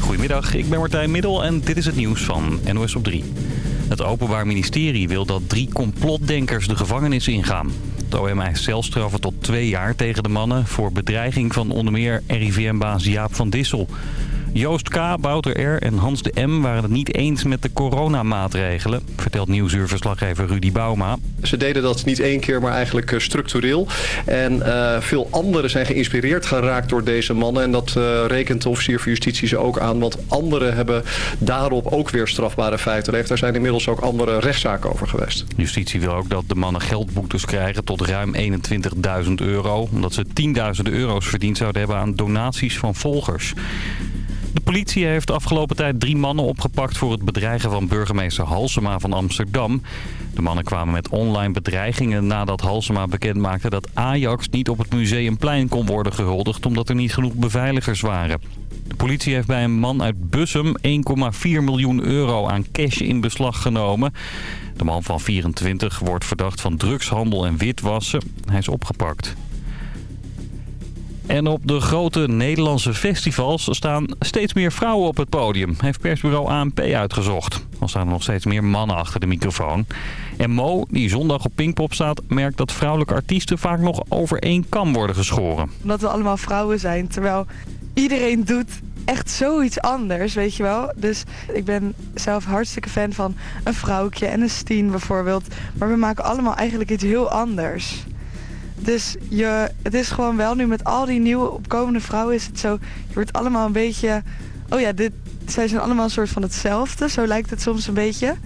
Goedemiddag, ik ben Martijn Middel en dit is het nieuws van NOS op 3. Het Openbaar Ministerie wil dat drie complotdenkers de gevangenis ingaan. Het OM eist celstraffen tot twee jaar tegen de mannen... voor bedreiging van onder meer RIVM-baas Jaap van Dissel. Joost K., Wouter R. en Hans de M. waren het niet eens met de coronamaatregelen... vertelt nieuwsuurverslaggever Rudy Bauma. Ze deden dat niet één keer, maar eigenlijk eh, structureel. En uh, veel anderen zijn geïnspireerd geraakt door deze mannen. En dat uh, rekent de officier van justitie ze ook aan. Want anderen hebben daarop ook weer strafbare feiten heeft. Daar zijn inmiddels ook andere rechtszaken over geweest. Justitie wil ook dat de mannen geldboetes krijgen tot ruim 21.000 euro. Omdat ze 10.000 euro's verdiend zouden hebben aan donaties van volgers. De politie heeft afgelopen tijd drie mannen opgepakt voor het bedreigen van burgemeester Halsema van Amsterdam. De mannen kwamen met online bedreigingen nadat Halsema bekendmaakte dat Ajax niet op het Museumplein kon worden gehuldigd omdat er niet genoeg beveiligers waren. De politie heeft bij een man uit Bussum 1,4 miljoen euro aan cash in beslag genomen. De man van 24 wordt verdacht van drugshandel en witwassen. Hij is opgepakt. En op de grote Nederlandse festivals staan steeds meer vrouwen op het podium, heeft persbureau ANP uitgezocht. Al staan er nog steeds meer mannen achter de microfoon. En Mo, die zondag op Pinkpop staat, merkt dat vrouwelijke artiesten vaak nog over één kam worden geschoren. Omdat we allemaal vrouwen zijn, terwijl iedereen doet echt zoiets anders, weet je wel. Dus ik ben zelf hartstikke fan van een vrouwtje en een Steen bijvoorbeeld. Maar we maken allemaal eigenlijk iets heel anders. Dus je, het is gewoon wel nu met al die nieuwe opkomende vrouwen is het zo... Je wordt allemaal een beetje... Oh ja, dit, zij zijn allemaal een soort van hetzelfde. Zo lijkt het soms een beetje.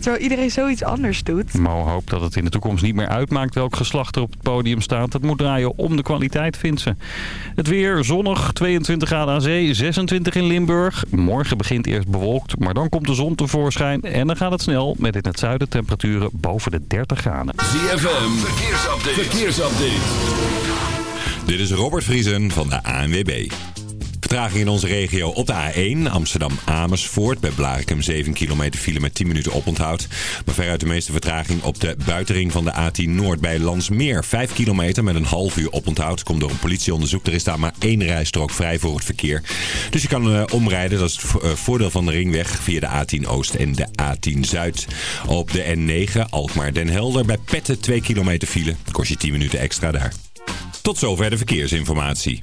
Terwijl iedereen zoiets anders doet. Mo hoopt dat het in de toekomst niet meer uitmaakt welk geslacht er op het podium staat. Het moet draaien om de kwaliteit, vindt ze. Het weer zonnig, 22 graden aan zee, 26 in Limburg. Morgen begint eerst bewolkt, maar dan komt de zon tevoorschijn. En dan gaat het snel, met in het zuiden temperaturen boven de 30 graden. ZFM, verkeersupdate. verkeersupdate. Dit is Robert Vriesen van de ANWB. Vertraging in onze regio op de A1 Amsterdam-Amersfoort. Bij Blarikum 7 kilometer file met 10 minuten oponthoud. Maar veruit de meeste vertraging op de buitenring van de A10 Noord bij Landsmeer. 5 kilometer met een half uur oponthoud. Komt door een politieonderzoek. Er is daar maar één rijstrook vrij voor het verkeer. Dus je kan uh, omrijden. Dat is het uh, voordeel van de ringweg via de A10 Oost en de A10 Zuid. Op de N9 Alkmaar-Den Helder bij Petten 2 kilometer file. Kost je 10 minuten extra daar. Tot zover de verkeersinformatie.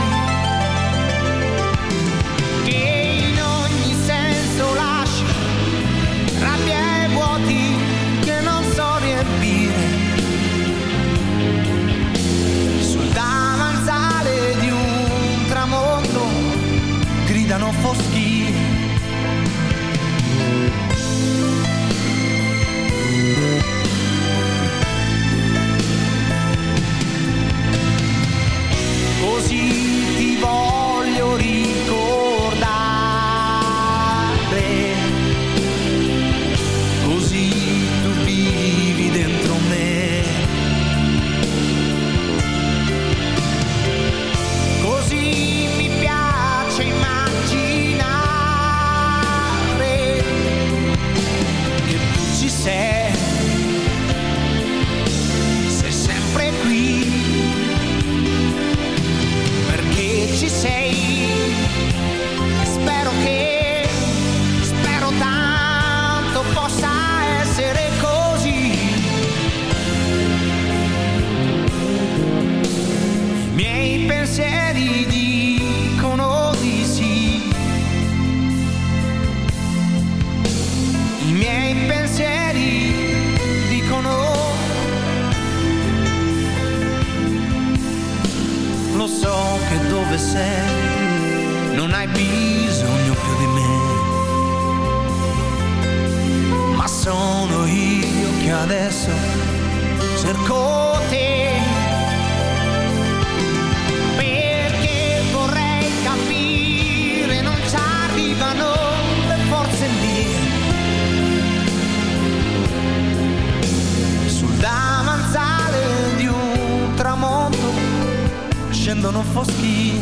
skin.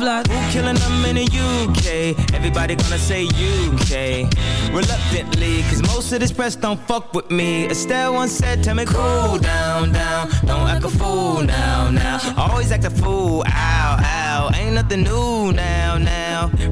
all. Who killing them in the UK? Everybody gonna say UK. Reluctantly, cause most of this press don't fuck with me. Estelle once said, tell me cool down, down. Don't act a fool now, now. Always act a fool, ow, ow. Ain't nothing new now, now.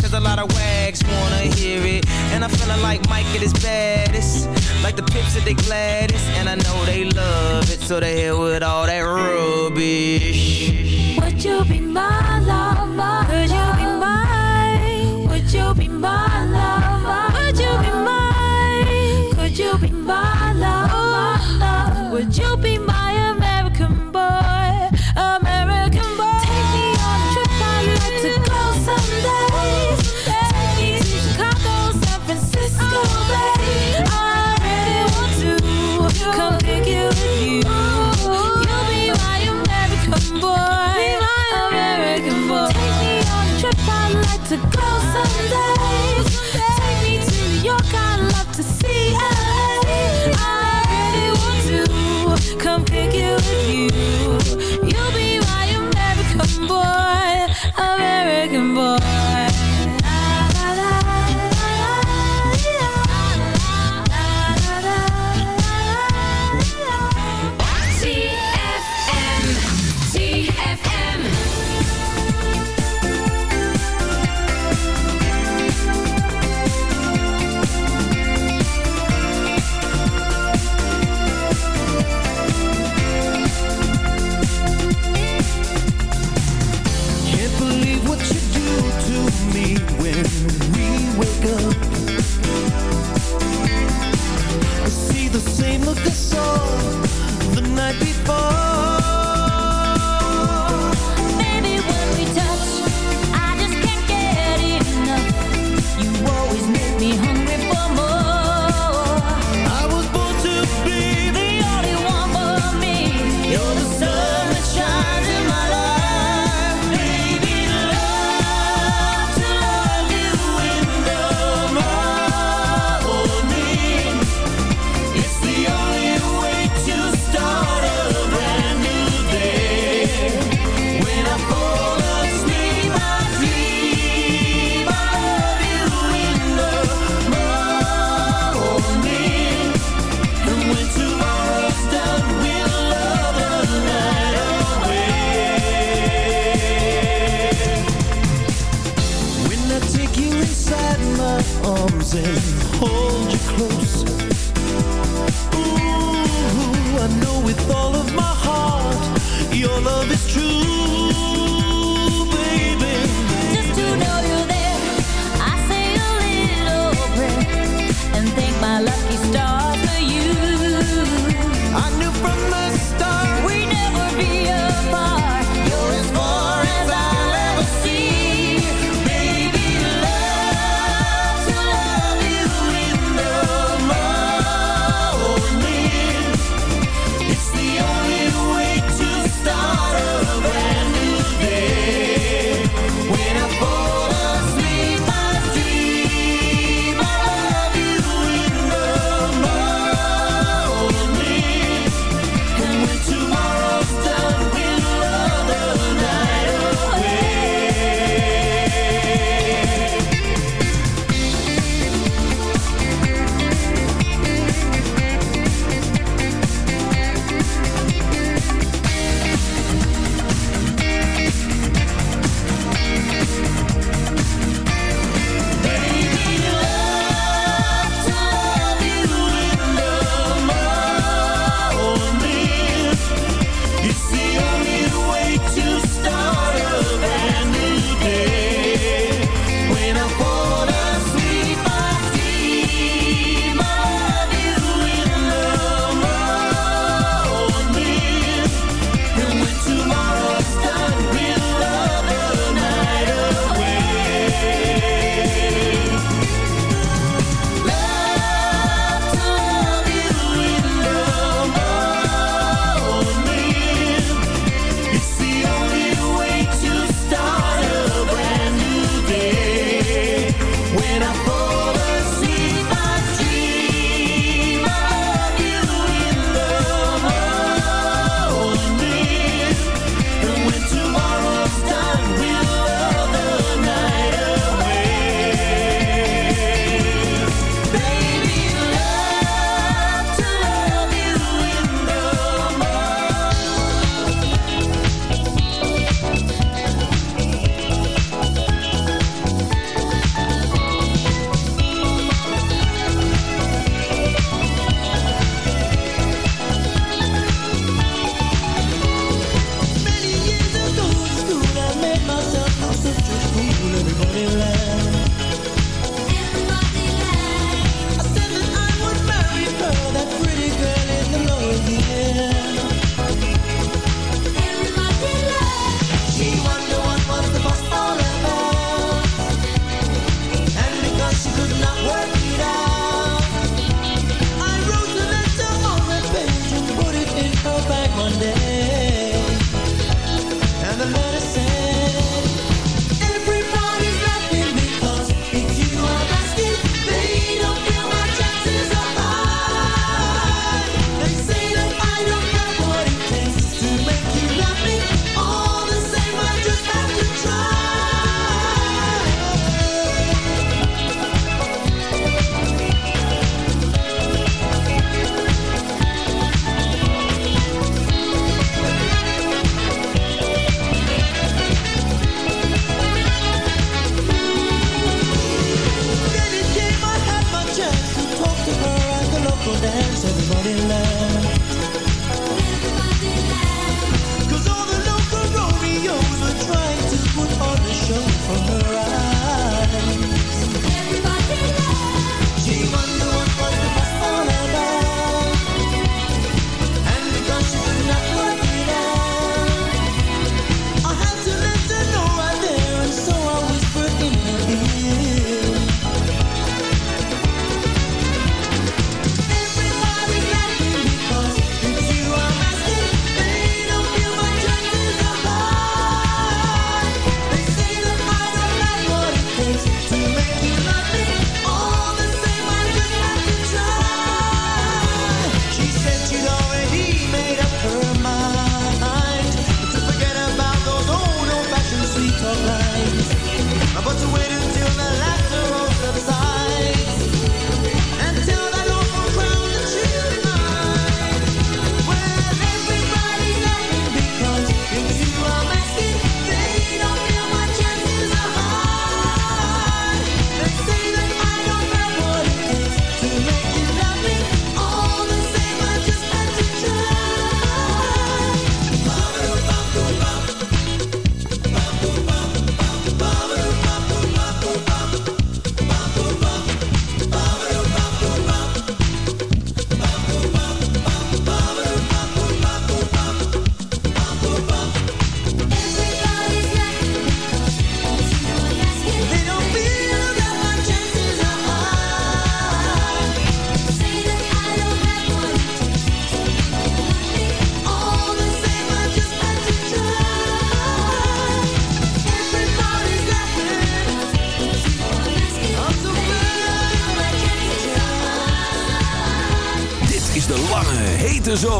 Cause a lot of wags wanna hear it. And I'm feeling like Mike at his baddest. Like the pips at the gladdest. And I know they love it. So they hit with all that rubbish. Would you be mine?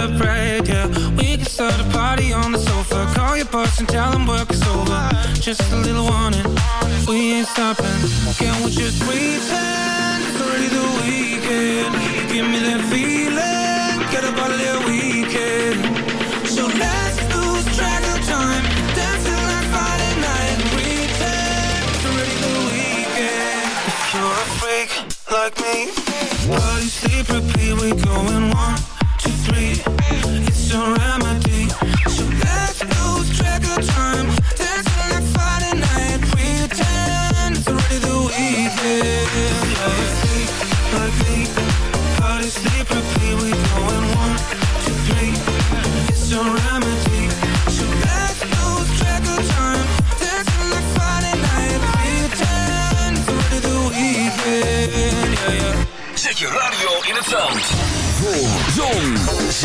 a break, yeah. We can start a party on the sofa. Call your boss and tell him work is over. Just a little warning, we ain't stopping. Can we just pretend it's already the weekend? Give me that feeling, get a out of weekend. So let's lose track of time. Dancing like Friday night. Pretend it's already the weekend. If you're a freak like me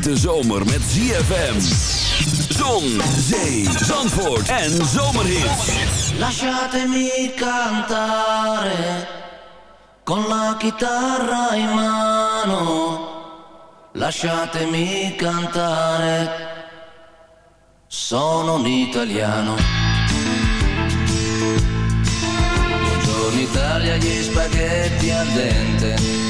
hete zomer met ZFM. Zon, zee, zandvoort en zomerhit. Lasciatemi cantare con la chitarra in mano. Lasciatemi cantare. Sono un italiano. Buongiorno Italia, gli spaghetti al dente